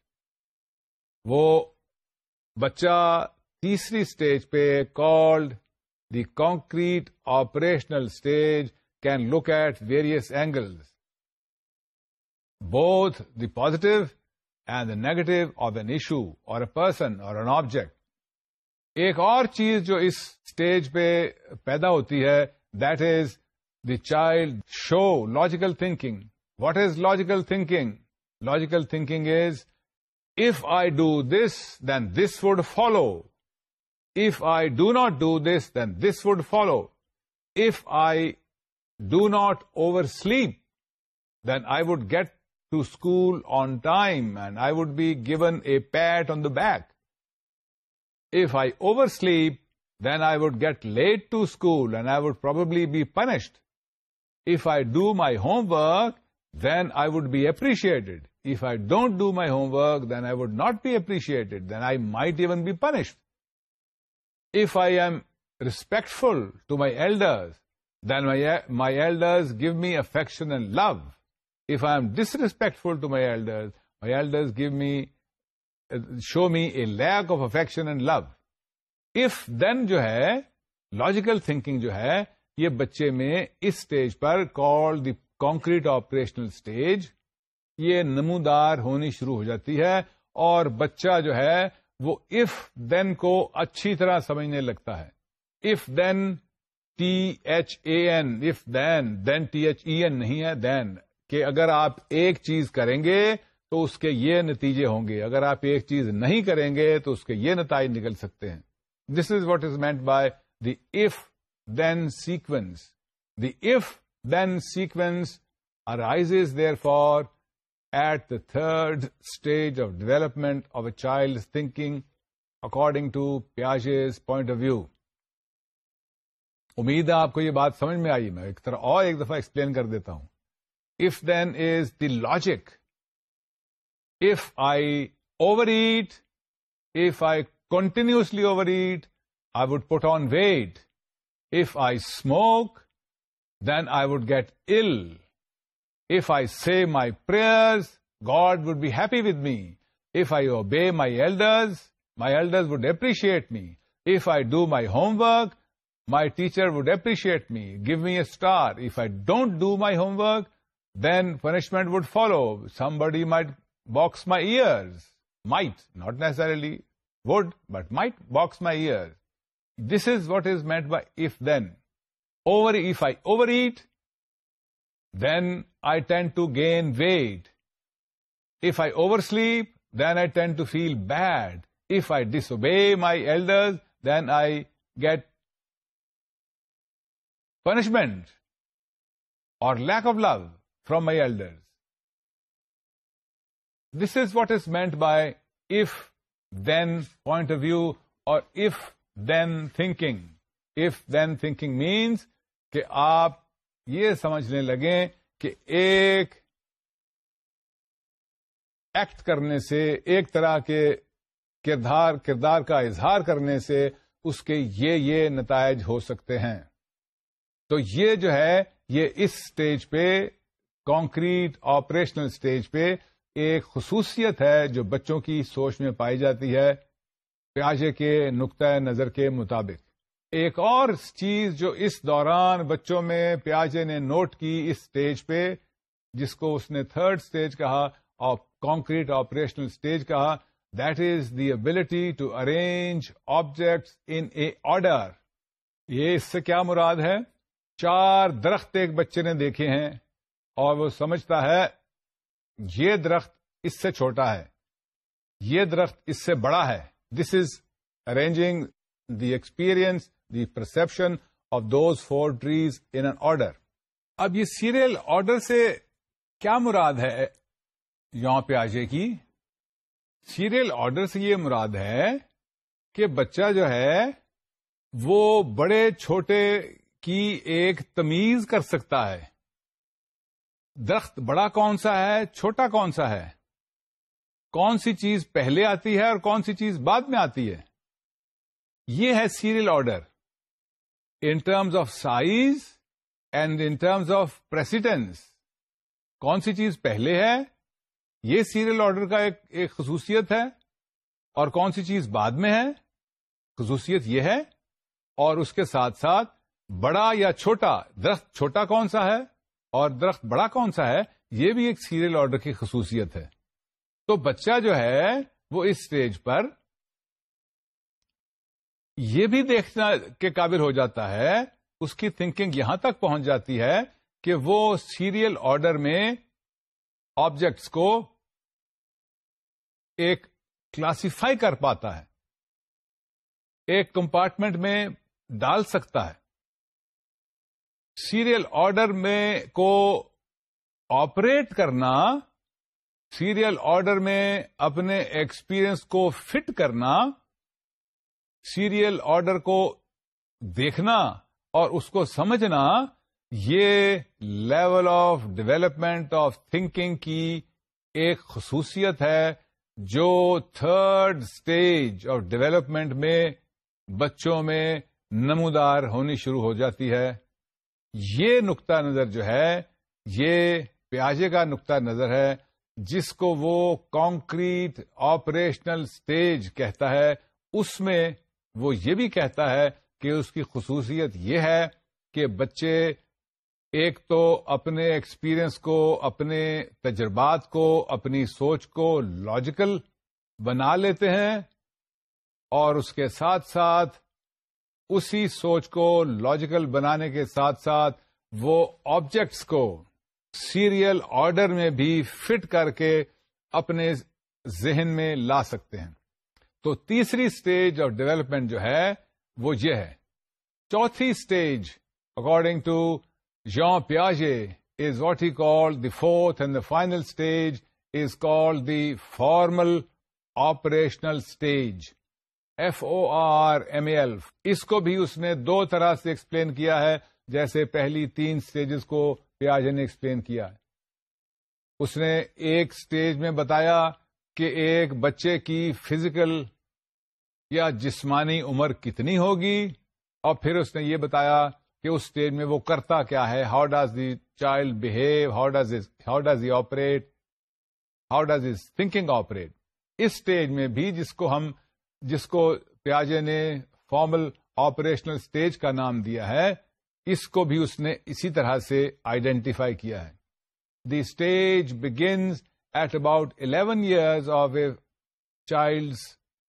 وہ بچہ تیسری اسٹیج پہ called the concrete operational stage can look at various angles both the positive and the negative of an issue or a person or an object ایک اور چیز جو اس stage پہ پیدا ہوتی ہے that is the child show logical thinking what is logical thinking Logical thinking is, if I do this, then this would follow. If I do not do this, then this would follow. If I do not oversleep, then I would get to school on time and I would be given a pat on the back. If I oversleep, then I would get late to school and I would probably be punished. If I do my homework, then I would be appreciated if I don't do my homework then I would not be appreciate then I might even be punish if I am respectful to my elders my elders give me affection and love if I am disrespectful to my elders my elders give me show me affection and love if then جو ہے logical thinking جو ہے یہ بچے میں اس stage per call the concrete operational stage یہ نمودار ہونی شروع ہو جاتی ہے اور بچہ جو ہے وہ اف دین کو اچھی طرح سمجھنے لگتا ہے if then T H A N if then then T H E N نہیں ہے دین کہ اگر آپ ایک چیز کریں گے تو اس کے یہ نتیجے ہوں گے اگر آپ ایک چیز نہیں کریں گے تو اس کے یہ نتائج نکل سکتے ہیں this is what is meant by the if then sequence the if then sequence arises therefore at the third stage of development of a child thinking according to Piaget's point of view امید ہے آپ کو یہ بات سمجھ میں آئی میں ایک طرح اور ایک دفعہ ایکسپلین کر دیتا ہوں if then is the logic if I overeat if I continuously overeat I would put on weight if I smoke then I would get ill. If I say my prayers, God would be happy with me. If I obey my elders would appreciate me. If I do my homework, my teacher would appreciate me, give me a star. If I don't do my homework, then punishment would follow. Somebody might box my ears. Might, not necessarily would, but might box my ears. This is what is meant by if-then. If I overeat, then I tend to gain weight. If I oversleep, then I tend to feel bad. If I disobey my elders, then I get punishment or lack of love from my elders. This is what is meant by if-then point of view or if-then thinking. If-then thinking means کہ آپ یہ سمجھنے لگیں کہ ایک act کرنے سے ایک طرح کے کردار کردار کا اظہار کرنے سے اس کے یہ یہ نتائج ہو سکتے ہیں تو یہ جو ہے یہ اس سٹیج پہ کانکریٹ آپریشنل سٹیج پہ ایک خصوصیت ہے جو بچوں کی سوچ میں پائی جاتی ہے پیاجے کے نقطۂ نظر کے مطابق ایک اور چیز جو اس دوران بچوں میں پیاجے نے نوٹ کی اس سٹیج پہ جس کو اس نے تھرڈ سٹیج کہا اور کانکریٹ آپریشنل سٹیج کہا that is the ability to arrange objects in a order یہ اس سے کیا مراد ہے چار درخت ایک بچے نے دیکھے ہیں اور وہ سمجھتا ہے یہ درخت اس سے چھوٹا ہے یہ درخت اس سے بڑا ہے this is arranging the experience the perception of those four trees in order اب یہ سیریل آرڈر سے کیا مراد ہے یہاں پہ آجے کی سیریل آرڈر سے یہ مراد ہے کہ بچہ جو ہے وہ بڑے چھوٹے کی ایک تمیز کر سکتا ہے درخت بڑا کون سا ہے چھوٹا کون سا ہے کون سی چیز پہلے آتی ہے اور کون سی چیز بعد میں آتی ہے یہ ہے serial order in terms of size and in terms of precedence کون سی چیز پہلے ہے یہ سیریل آرڈر کا ایک خصوصیت ہے اور کون سی چیز بعد میں ہے خصوصیت یہ ہے اور اس کے ساتھ ساتھ بڑا یا چھوٹا درخت چھوٹا کون سا ہے اور درخت بڑا کون سا ہے یہ بھی ایک سیریل آرڈر کی خصوصیت ہے تو بچہ جو ہے وہ اس سٹیج پر یہ بھی دیکھنا کے قابل ہو جاتا ہے اس کی تھنکنگ یہاں تک پہنچ جاتی ہے کہ وہ سیریل آرڈر میں آبجیکٹس کو ایک کلاسیفائی کر پاتا ہے ایک کمپارٹمنٹ میں ڈال سکتا ہے سیریل آرڈر میں کو آپریٹ کرنا سیریل آرڈر میں اپنے ایکسپیرئنس کو فٹ کرنا سیریل آرڈر کو دیکھنا اور اس کو سمجھنا یہ level of development of thinking کی ایک خصوصیت ہے جو تھرڈ اسٹیج آف ڈیولپمنٹ میں بچوں میں نمودار ہونی شروع ہو جاتی ہے یہ نقطہ نظر جو ہے یہ پیاجے کا نقطہ نظر ہے جس کو وہ کانکریٹ آپریشنل اسٹیج کہتا ہے اس میں وہ یہ بھی کہتا ہے کہ اس کی خصوصیت یہ ہے کہ بچے ایک تو اپنے ایکسپیرئنس کو اپنے تجربات کو اپنی سوچ کو لاجیکل بنا لیتے ہیں اور اس کے ساتھ ساتھ اسی سوچ کو لاجیکل بنانے کے ساتھ ساتھ وہ آبجیکٹس کو سیریل آرڈر میں بھی فٹ کر کے اپنے ذہن میں لا سکتے ہیں تو تیسری اسٹیج آف ڈیولپمنٹ جو ہے وہ یہ ہے چوتھی stage according to you پیاجے is what he call the fourth and the final stage is call the formal operational stage F O R M L اس کو بھی اس نے دو طرح سے ایکسپلین کیا ہے جیسے پہلی تین اسٹیجز کو پیاجے نے ایکسپلین کیا ہے اس نے ایک اسٹیج میں بتایا کہ ایک بچے کی فزیکل یا جسمانی عمر کتنی ہوگی اور پھر اس نے یہ بتایا کہ اس اسٹیج میں وہ کرتا کیا ہے how does the child behave how does how does operate how does thinking operate us stage میں بھی جس کو ہم جس کو پیاجے نے فارمل آپریشنل اسٹیج کا نام دیا ہے اس کو بھی اس نے اسی طرح سے آئیڈینٹیفائی کیا ہے the stage begins at about eleven years of a child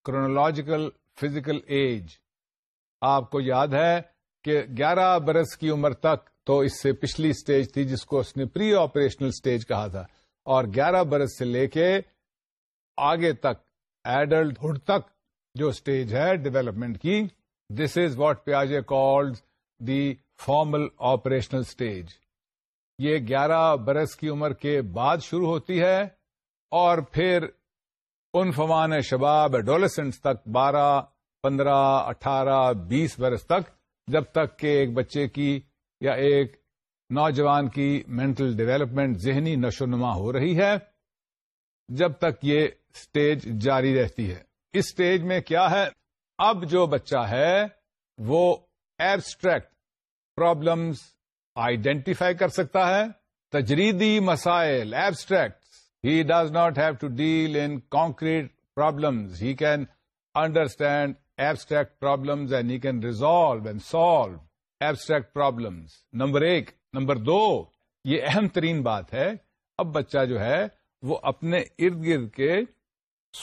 chronological physical age آپ کو یاد ہے کہ گیارہ برس کی عمر تک تو اس سے پچھلی اسٹیج تھی جس کو اس نے پری آپریشنل اسٹیج کہا تھا اور گیارہ برس سے لے کے آگے تک ایڈلٹ ہڈ تک جو اسٹیج ہے ڈیولپمنٹ کی this is what پیاجے called the formal operational stage یہ گیارہ برس کی عمر کے بعد شروع ہوتی ہے اور پھر ان فوان شباب ایڈولسنٹس تک بارہ پندرہ اٹھارہ بیس برس تک جب تک کہ ایک بچے کی یا ایک نوجوان کی مینٹل ڈیولپمنٹ ذہنی نشو نما ہو رہی ہے جب تک یہ اسٹیج جاری رہتی ہے اس اسٹیج میں کیا ہے اب جو بچہ ہے وہ ایبسٹریکٹ پرابلمس آئیڈینٹیفائی کر سکتا ہے تجریدی مسائل abstract he does not have to deal in concrete problems he can understand abstract problems and he can resolve and solve abstract problems. Number ایک نمبر دو یہ اہم ترین بات ہے اب بچہ جو ہے وہ اپنے ارد گرد کے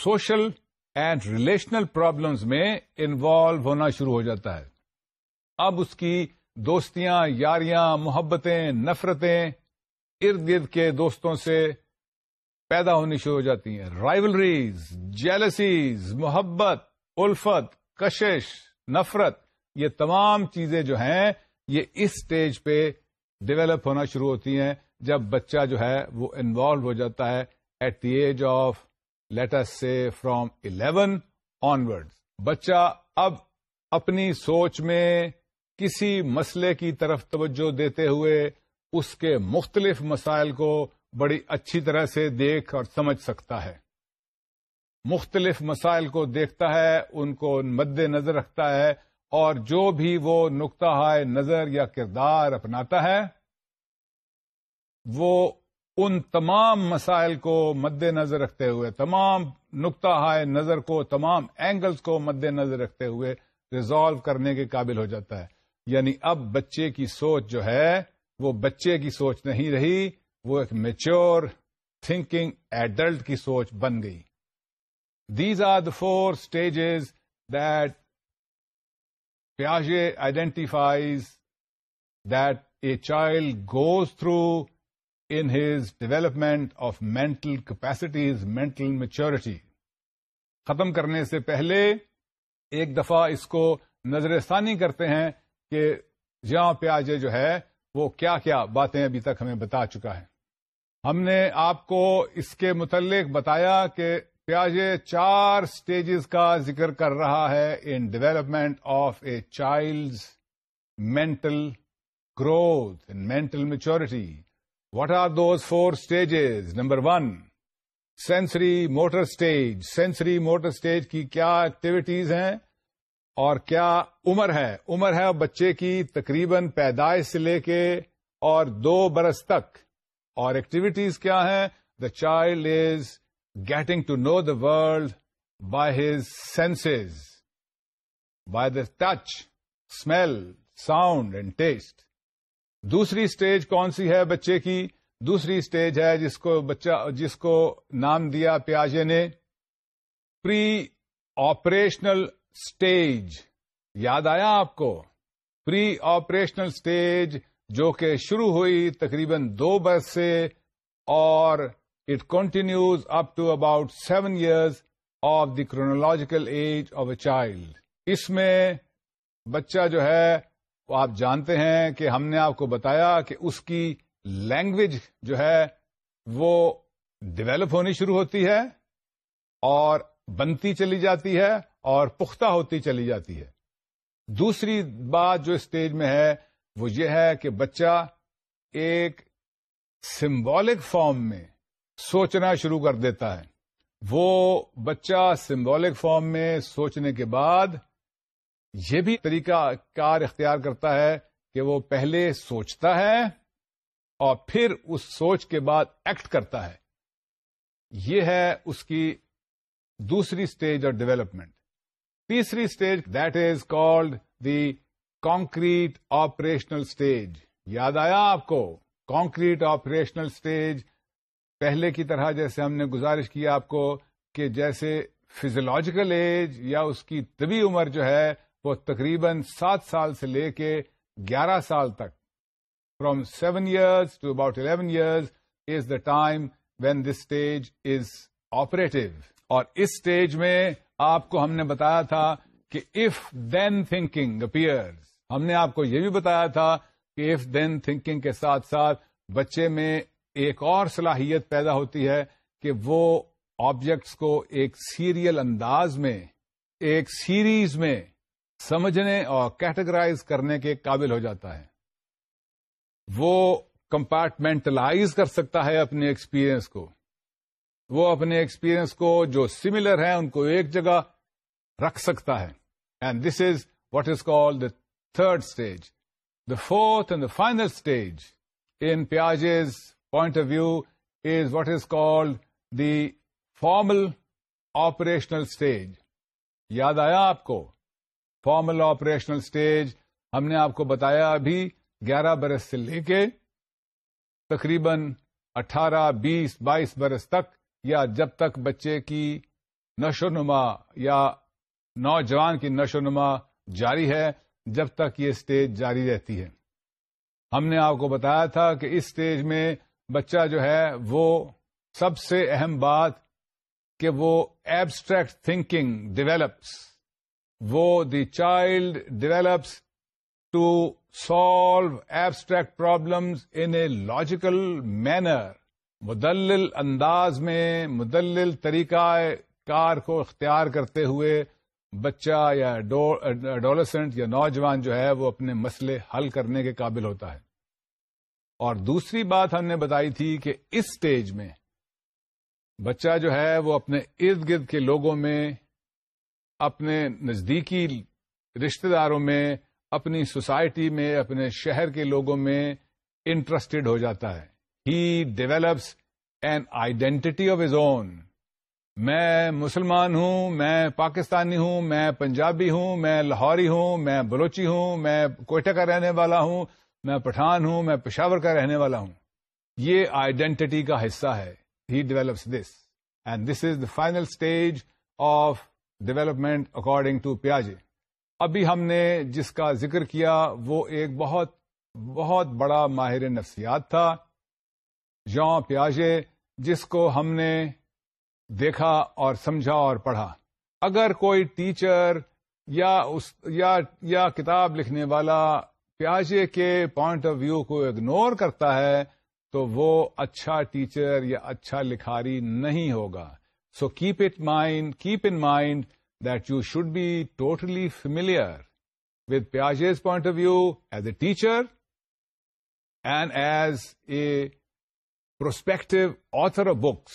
سوشل اینڈ ریلیشنل پرابلمس میں انوالو ہونا شروع ہو جاتا ہے اب اس کی دوستیاں یاریاں محبتیں نفرتیں ارد گرد کے دوستوں سے پیدا ہونی شروع ہو جاتی ہیں رائولریز جیلسیز محبت الفت کشش نفرت یہ تمام چیزیں جو ہیں یہ اس سٹیج پہ ڈیولپ ہونا شروع ہوتی ہیں جب بچہ جو ہے وہ انوالو ہو جاتا ہے at the age of later سے فرام الیون آنورڈ بچہ اب اپنی سوچ میں کسی مسئلے کی طرف توجہ دیتے ہوئے اس کے مختلف مسائل کو بڑی اچھی طرح سے دیکھ اور سمجھ سکتا ہے مختلف مسائل کو دیکھتا ہے ان کو مد نظر رکھتا ہے اور جو بھی وہ نقطہ ہائے نظر یا کردار اپناتا ہے وہ ان تمام مسائل کو مد نظر رکھتے ہوئے تمام نقطہ ہائے نظر کو تمام اینگلز کو مد نظر رکھتے ہوئے ریزالو کرنے کے قابل ہو جاتا ہے یعنی اب بچے کی سوچ جو ہے وہ بچے کی سوچ نہیں رہی وہ ایک میچور تھنکنگ ایڈلٹ کی سوچ بن گئی these are the four stages that پیازے identifies that a child goes through in his development of mental capacities mental maturity ختم کرنے سے پہلے ایک دفعہ اس کو نظر ثانی کرتے ہیں کہ جہاں پیاجے جو ہے وہ کیا کیا باتیں ابھی تک ہمیں بتا چکا ہے ہم نے آپ کو اس کے متعلق بتایا کہ پیاجے چار سٹیجز کا ذکر کر رہا ہے in development of a child's mental growth mental maturity what are those four stages number one sensory motor stage sensory motor stage کی کیا ایکٹیویٹیز ہیں اور کیا عمر ہے عمر ہے بچے کی تقریباً پیدائش سے لے کے اور دو برس تک اور ایکٹیویٹیز کیا ہیں the child is getting to know the world by his sense by the touch smell sound and taste دوسری اسٹیج کون سی ہے بچے کی دوسری اسٹیج ہے جس کو بچہ جس کو نام دیا پیاجے نے پری آپریشنل اسٹیج یاد آیا آپ کو پری آپریشنل اسٹیج جو کہ شروع ہوئی تقریباً دو برس سے اور it continues up to about seven years of the chronological age of a child اس میں بچہ جو ہے وہ آپ جانتے ہیں کہ ہم نے آپ کو بتایا کہ اس کی لینگویج جو ہے وہ ڈیولپ ہونی شروع ہوتی ہے اور بنتی چلی جاتی ہے اور پختہ ہوتی چلی جاتی ہے دوسری بات جو اسٹیج میں ہے وہ یہ ہے کہ بچہ ایک سمبولک فارم میں سوچنا شروع کر دیتا ہے وہ بچہ سمبولک فارم میں سوچنے کے بعد یہ بھی طریقہ کار اختیار کرتا ہے کہ وہ پہلے سوچتا ہے اور پھر اس سوچ کے بعد ایکٹ کرتا ہے یہ ہے اس کی دوسری اسٹیج اور ڈیولپمنٹ تیسری stage that is called the concrete operational stage یاد آیا آپ کو کانکریٹ آپریشنل اسٹیج پہلے کی طرح جیسے ہم نے گزارش کی آپ کو کہ جیسے فزیولوجیکل ایج یا اس کی طبی عمر جو ہے وہ تقریباً سات سال سے لے کے گیارہ سال تک from seven years to about eleven years is the time when this stage is operative اور اس اسٹیج میں آپ کو ہم نے بتایا تھا کہ اف دین تھنکنگ اپیئرز ہم نے آپ کو یہ بھی بتایا تھا کہ ایف دین تھنکنگ کے ساتھ ساتھ بچے میں ایک اور صلاحیت پیدا ہوتی ہے کہ وہ آبجیکٹس کو ایک سیریل انداز میں ایک سیریز میں سمجھنے اور کیٹیگرائز کرنے کے قابل ہو جاتا ہے وہ کمپارٹمنٹلائز کر سکتا ہے اپنے ایکسپیرئنس کو وہ اپنے ایکسپیرئنس کو جو سملر ہیں ان کو ایک جگہ رکھ سکتا ہے and this is what is call the third stage the fourth and the final stage in Piaget's point of view is what is called the formal operational stage یاد آیا آپ کو فارمل آپریشنل اسٹیج ہم نے آپ کو بتایا ابھی گیارہ برس سے لے کے تقریباً اٹھارہ بیس بائیس برس تک یا جب تک بچے کی نشو نما یا نوجوان کی نشو نما جاری ہے جب تک یہ اسٹیج جاری رہتی ہے ہم نے آپ کو بتایا تھا کہ اس اسٹیج میں بچہ جو ہے وہ سب سے اہم بات کہ وہ ایبسٹریکٹ تھنکنگ ڈیویلپس وہ the child develops to solve abstract problems in a logical manner مدلل انداز میں مدلل طریقہ کار کو اختیار کرتے ہوئے بچہ یا ڈولوسنٹ یا نوجوان جو ہے وہ اپنے مسئلے حل کرنے کے قابل ہوتا ہے اور دوسری بات ہم نے بتائی تھی کہ اس سٹیج میں بچہ جو ہے وہ اپنے ارد گرد کے لوگوں میں اپنے نزدیکی رشتے داروں میں اپنی سوسائٹی میں اپنے شہر کے لوگوں میں انٹرسٹڈ ہو جاتا ہے he develops an identity of his own میں مسلمان ہوں میں پاکستانی ہوں میں پنجابی ہوں میں لاہوری ہوں میں بلوچی ہوں میں کوئٹہ کا رہنے والا ہوں میں پٹھان ہوں میں پشاور کا رہنے والا ہوں یہ آئیڈینٹی کا حصہ ہے he develops this and this is the final stage of development according to پیاجے ابھی ہم نے جس کا ذکر کیا وہ ایک بہت بہت بڑا ماہر نفسیات تھا جان پیاجے جس کو ہم نے دیکھا اور سمجھا اور پڑھا اگر کوئی ٹیچر یا اس یا, یا کتاب لکھنے والا پیاجے کے پوائنٹ آف ویو کو اگنور کرتا ہے تو وہ اچھا ٹیچر یا اچھا لکھاری نہیں ہوگا so keep it mind keep in mind that you should be totally familiar with Piaget's point of view as a teacher and as a prospective author of books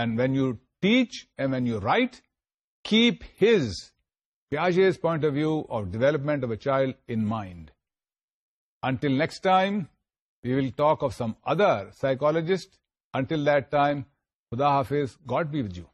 and when you teach and when you write keep his Piaget's point of view of development of a child in mind until next time we will talk of some other psychologist until time خدا حافظ God be وو